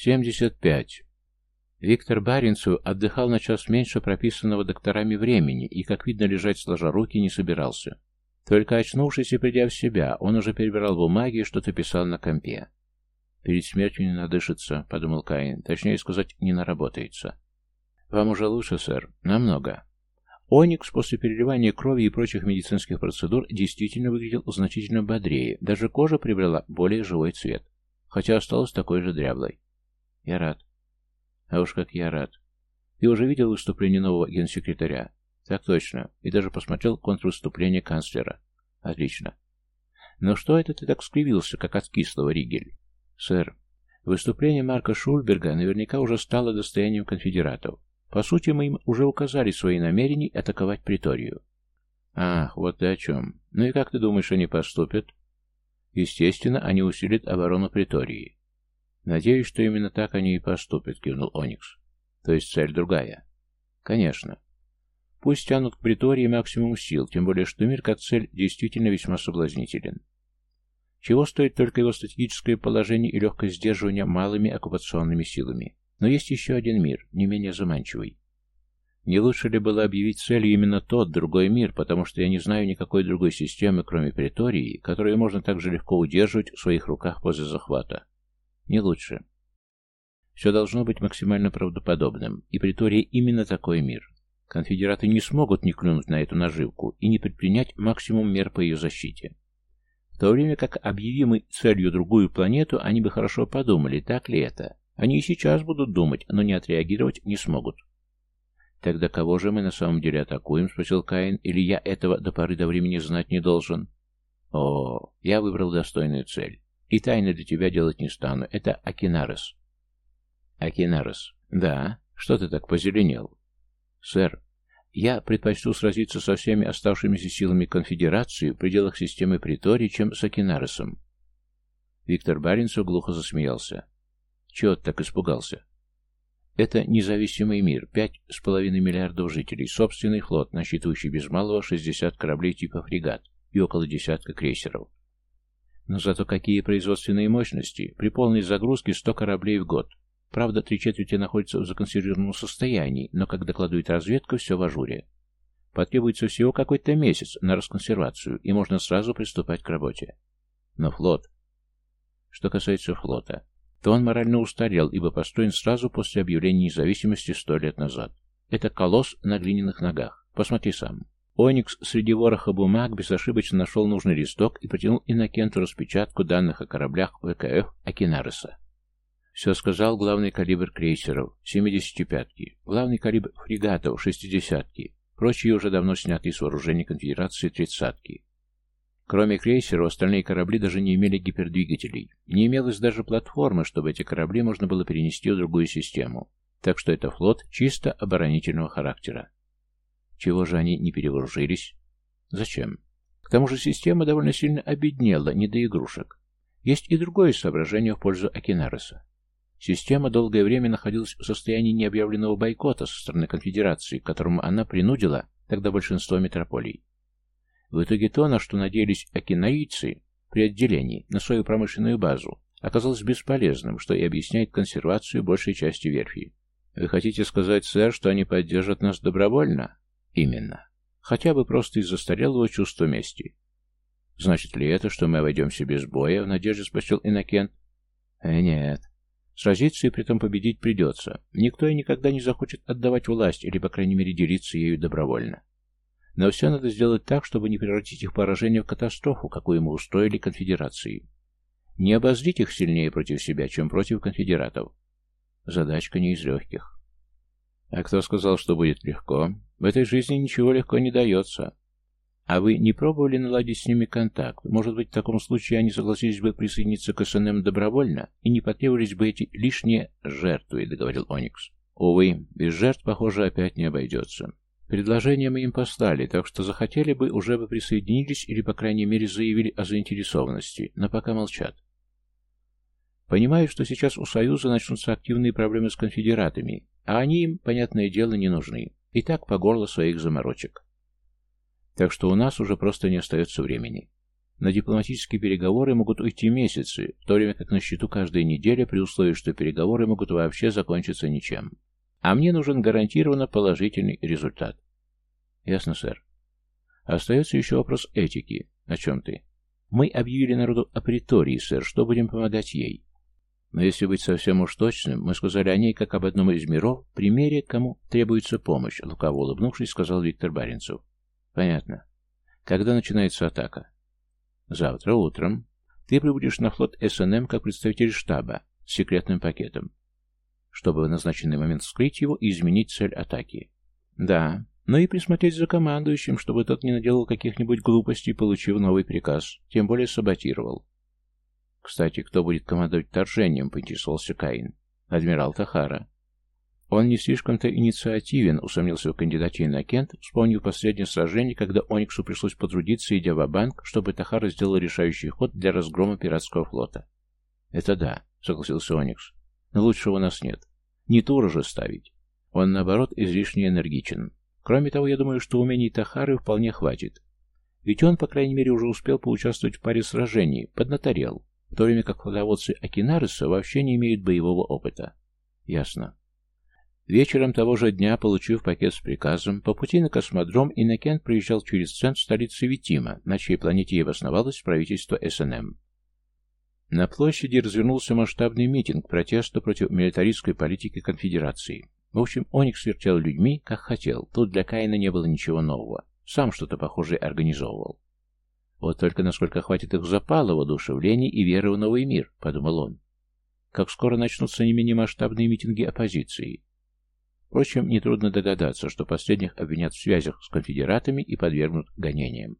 Семьдесят пять. Виктор Баринцев отдыхал на час меньше прописанного докторами времени и, как видно, лежать сложа руки не собирался. Только очнувшись и придя в себя, он уже перебирал бумаги и что-то писал на компе. «Перед смертью не надышится», — подумал Каин. «Точнее сказать, не наработается». «Вам уже лучше, сэр. Намного». Оникс после переливания крови и прочих медицинских процедур действительно выглядел значительно бодрее, даже кожа приобрела более живой цвет, хотя осталась такой же дряблой. «Я рад». «А уж как я рад. Ты уже видел выступление нового генсекретаря?» «Так точно. И даже посмотрел контрвыступление канцлера». «Отлично». «Но что это ты так скривился, как от кислого, Ригель?» «Сэр, выступление Марка Шульберга наверняка уже стало достоянием конфедератов. По сути, мы им уже указали свои намерения атаковать Приторию. Ах, вот ты о чем. Ну и как ты думаешь, они поступят? Естественно, они усилят оборону Притории. Надеюсь, что именно так они и поступят, кивнул Оникс. То есть цель другая. Конечно. Пусть тянут к Притории максимум сил, тем более, что мир как цель действительно весьма соблазнителен. Чего стоит только его стратегическое положение и легкое сдерживание малыми оккупационными силами. Но есть еще один мир, не менее заманчивый. Не лучше ли было объявить целью именно тот, другой мир, потому что я не знаю никакой другой системы, кроме Претории, которую можно так же легко удерживать в своих руках после захвата? Не лучше. Все должно быть максимально правдоподобным, и Претория именно такой мир. Конфедераты не смогут не клюнуть на эту наживку и не предпринять максимум мер по ее защите. В то время как объявимой целью другую планету, они бы хорошо подумали, так ли это, они и сейчас будут думать, но не отреагировать не смогут. «Тогда кого же мы на самом деле атакуем?» — спросил Каин. «Или я этого до поры до времени знать не должен?» «О, я выбрал достойную цель. И тайны для тебя делать не стану. Это Акинарес». «Акинарес. Да. Что ты так позеленел?» «Сэр, я предпочту сразиться со всеми оставшимися силами конфедерации в пределах системы Притори, чем с Акинаресом». Виктор Баринцев глухо засмеялся. Чего ты так испугался? Это независимый мир, пять с половиной миллиардов жителей, собственный флот, насчитывающий без малого 60 кораблей типа фрегат и около десятка крейсеров. Но зато какие производственные мощности! При полной загрузке 100 кораблей в год. Правда, три четверти находятся в законсервированном состоянии, но, как докладывает разведка, все в ажуре. Потребуется всего какой-то месяц на расконсервацию, и можно сразу приступать к работе. Но флот... Что касается флота, то он морально устарел, ибо построен сразу после объявления независимости сто лет назад. Это колосс на глиняных ногах. Посмотри сам. Оникс среди вороха бумаг безошибочно нашел нужный листок и протянул Иннокенту распечатку данных о кораблях ВКФ Акинареса. Все сказал главный калибр крейсеров, 75-ки, главный калибр фрегатов, 60-ки, прочие уже давно снятые с вооружения конфедерации 30-ки. Кроме крейсера, остальные корабли даже не имели гипердвигателей. Не имелось даже платформы, чтобы эти корабли можно было перенести в другую систему. Так что это флот чисто оборонительного характера. Чего же они не перевооружились? Зачем? К тому же система довольно сильно обеднела, не до игрушек. Есть и другое соображение в пользу Акинареса. Система долгое время находилась в состоянии необъявленного бойкота со стороны конфедерации, к которому она принудила тогда большинство метрополий. В итоге то, на что надеялись окинарийцы при отделении на свою промышленную базу, оказалось бесполезным, что и объясняет консервацию большей части верфи. Вы хотите сказать, сэр, что они поддержат нас добровольно? Именно. Хотя бы просто из застарелого чувства мести. Значит ли это, что мы обойдемся без боя, в надежде спросил Иннокент? Э, нет. Сразиться и при этом победить придется. Никто и никогда не захочет отдавать власть, или, по крайней мере, делиться ею добровольно. Но все надо сделать так, чтобы не превратить их поражение в катастрофу, какую мы устроили конфедерации. Не обозлить их сильнее против себя, чем против конфедератов. Задачка не из легких. А кто сказал, что будет легко? В этой жизни ничего легко не дается. А вы не пробовали наладить с ними контакт? Может быть, в таком случае они согласились бы присоединиться к СНМ добровольно и не потребовались бы эти лишние жертвы, договорил Оникс. Увы, без жертв, похоже, опять не обойдется. Предложение мы им послали, так что захотели бы, уже бы присоединились или, по крайней мере, заявили о заинтересованности, но пока молчат. Понимаю, что сейчас у Союза начнутся активные проблемы с конфедератами, а они им, понятное дело, не нужны. И так по горло своих заморочек. Так что у нас уже просто не остается времени. На дипломатические переговоры могут уйти месяцы, в то время как на счету каждая неделя при условии, что переговоры могут вообще закончиться ничем. А мне нужен гарантированно положительный результат. Ясно, сэр. Остается еще вопрос этики. О чем ты? Мы объявили народу о притории, сэр, что будем помогать ей. Но если быть совсем уж точным, мы сказали о ней как об одном из миров, примере, кому требуется помощь, лукаво улыбнувшись, сказал Виктор Баренцев. Понятно. Когда начинается атака? Завтра утром. Ты прибудешь на флот СНМ как представитель штаба с секретным пакетом, чтобы в назначенный момент вскрыть его и изменить цель атаки. Да, но и присмотреть за командующим, чтобы тот не наделал каких-нибудь глупостей, получив новый приказ, тем более саботировал. Кстати, кто будет командовать вторжением, поинтересовался Каин. Адмирал Тахара. Он не слишком-то инициативен, усомнился в кандидате на Кент, вспомнив последнее сражение, когда Ониксу пришлось потрудиться, идя в банк чтобы Тахара сделал решающий ход для разгрома пиратского флота. «Это да», — согласился Оникс. «Но лучшего у нас нет. Не тур же ставить. Он, наоборот, излишне энергичен. Кроме того, я думаю, что умений Тахары вполне хватит. Ведь он, по крайней мере, уже успел поучаствовать в паре сражений, поднаторел, в то время как флотоводцы Акинариса вообще не имеют боевого опыта. Ясно. Вечером того же дня, получив пакет с приказом, по пути на космодром Иннокент проезжал через центр столицы Витима, на чьей планете и обосновалось правительство СНМ. На площади развернулся масштабный митинг протеста против милитаристской политики конфедерации. В общем, Оникс вертел людьми, как хотел. Тут для Каина не было ничего нового. Сам что-то похожее организовывал. Вот только насколько хватит их запала, воодушевлений и веры в новый мир, подумал он. Как скоро начнутся не менее масштабные митинги оппозиции. Впрочем, нетрудно догадаться, что последних обвинят в связях с конфедератами и подвергнут гонениям.